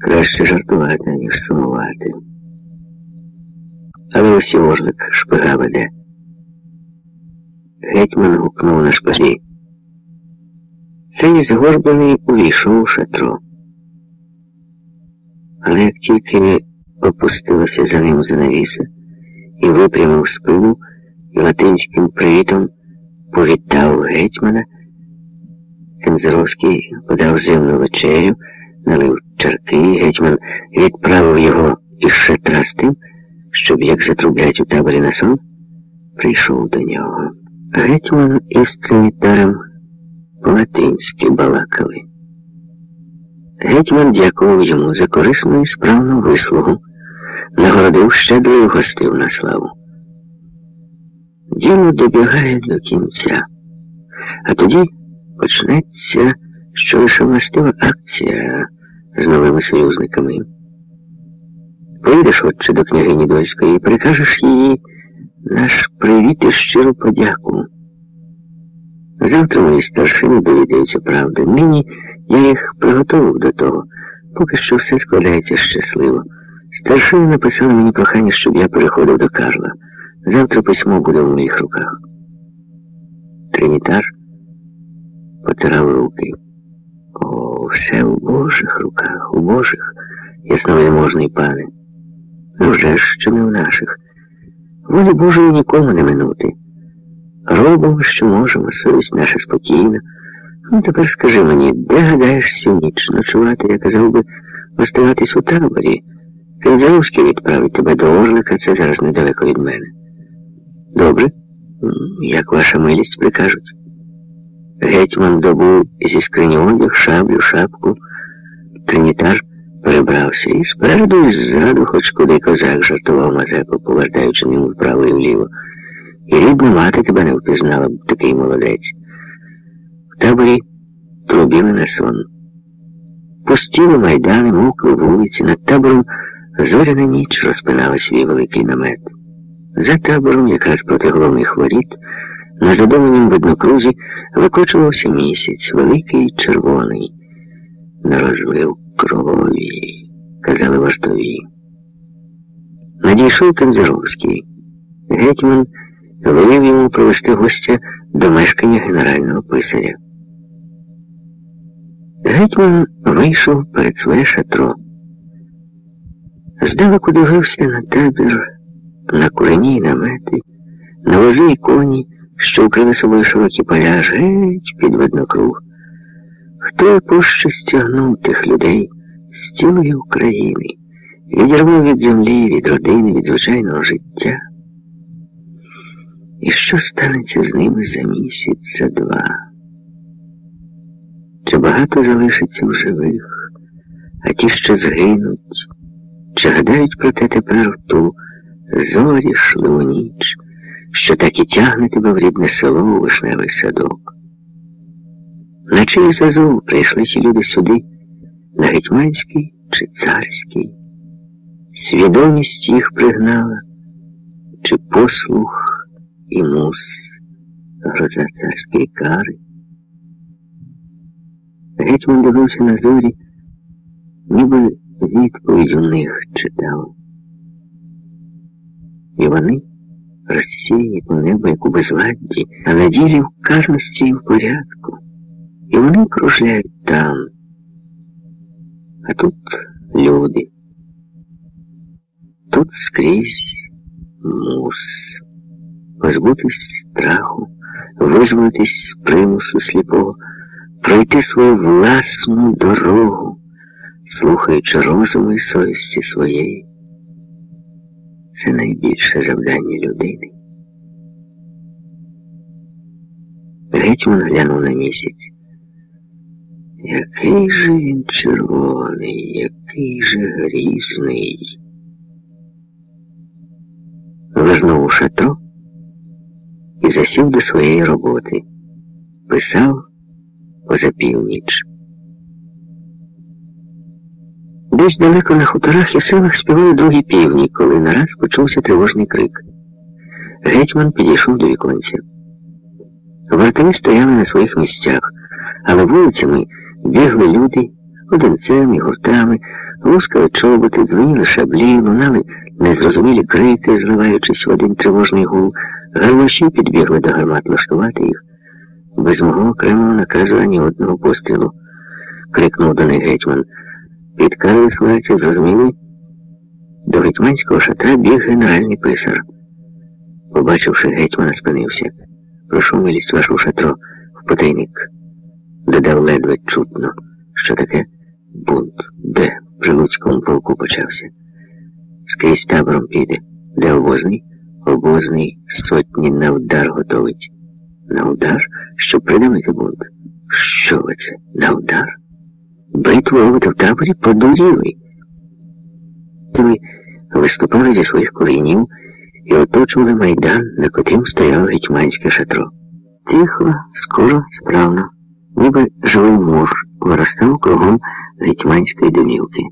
Краще жартувати, ніж сумувати. Але ось і вожник шпига веде. Гетьман гукнув на шпагі. Цей згорблений увійшов у шатро. Але як тільки опустилася за ним занавіса і випрямив спину, і латинським привітом повітав гетьмана, Кензеровський подав зимну вечерю, налив чарки, гетьман відправив його із шатра з тим, щоб, як затрублять у таборі на сон, прийшов до нього. Гетьман із тримітарем по-латинськи балакали. Гетьман дякував йому за корисну і справну вислугу, нагородив щедрою гостив на славу. Діло добігає до кінця, а тоді почнеться що лише властива акція з новими союзниками. Поїдеш отче до княгині Дольської і прикажеш їй наш привіт і щиру подяку. Завтра мої старшини довідаються правди. Нині я їх приготував до того, поки що все складається щасливо. Старшини написали мені прохання, щоб я переходив до Карла. Завтра письмо буде в моїх руках. Тринітар потирав руки. О, все у Божих руках, у Божих, ясновельможний пане. Ну вже ж, що не в наших. Волі Божої нікому не минути. Робимо, що можемо, совість наша спокійна. Ну, тепер скажи мені, де гадаєш всю ніч ночувати, я казав би, оставатись у таборі. Кензеловський відправить тебе до Орлика, це зараз недалеко від мене. Добре, як ваша милість прикажуть. Гетьман добув зі скрині одяг, шаблю, шапку. Тринітар перебрався і спереду, і ззаду, хоч куди козак жартував Мазепа, повертаючи ним вправо і вліво. І рідна мати тебе не впізнала б такий молодець. В таборі трубіли на сон. Пустіли майдани, мокли вулиці, над табором зоряна ніч розпинала свій великий намет. За табором, якраз проти головних воріт, на задуманім виднокрузі викочувався місяць, великий червоний, на розлив кровові, казали вартові. Надійшов Канзеровський. Гетьман велів йому провести гостя до мешкання генерального писаря. Гетьман вийшов перед своє шатро. Здалеку дивився на табір, на курені й намети, на вози й коні, що собою широкі поля, аж геть під виднокруг. Хто пуще стягнув тих людей з цілої України, відірвав від землі, від родини, від звичайного життя? І що станеться з ними за місяць, за два? Чи багато залишиться в живих, а ті, що згинуть, чи гадають про те тепер ту зорі шливу ніч, що так і тягне тебе в рідне село у вишневий садок? На чий зазов прийшли ті люди сюди, на гетьманський чи царський? Свідомість їх пригнала, чи послух і мус гроза царської кари? Гетьман дивився на зорі, ніби відповідь у них читав. І вони розсіяні по небу, як у безладді, а на ділі в кажності і в порядку. І вони кружляють там. А тут люди. Тут скрізь мус. Позбутись страху, визволитись з примусу сліпого пройти свою власну дорогу, слухаючи розуму і совісті своєї. Це найбільше завдання людини. Гетьман глянув на місяць. Який же він червоний, який же грізний. Вернув у шатро і засів до своєї роботи. Писав поза північ. Десь далеко на хуторах і селах співали другі півні, коли нараз почувся тривожний крик. Гетьман підійшов до віконця. Вартові стояли на своїх місцях, але вулицями бігли люди, одинцем і гуртами, лускали чоботи, дзвоніли шаблі, лунали незрозумілі крики, зливаючись в один тривожний гул, гармаші підбігли до гармат влаштувати їх. Без мого окремого наказу ані одного пострілу, крикнув до них гетьман. Підказали смерті, зрозуміли? До гетьманського шатра біг генеральний писар. Побачивши гетьмана, спинився. Прошу милість вашу шатро в потайник. Додав ледве чутно, що таке бунт, де при Луцькому полку почався. Скрізь табором піде, де обозний, обозний сотні на удар готовить. На удар, щоб придавити бунт. Що ви це? На удар? Битву в таборі подуріли. Ми виступали зі своїх корінів і оточували майдан, на котрім стояло гетьманське шатро. Тихо, скоро, справно, ніби живий муж виростав кругом гетьманської домівки.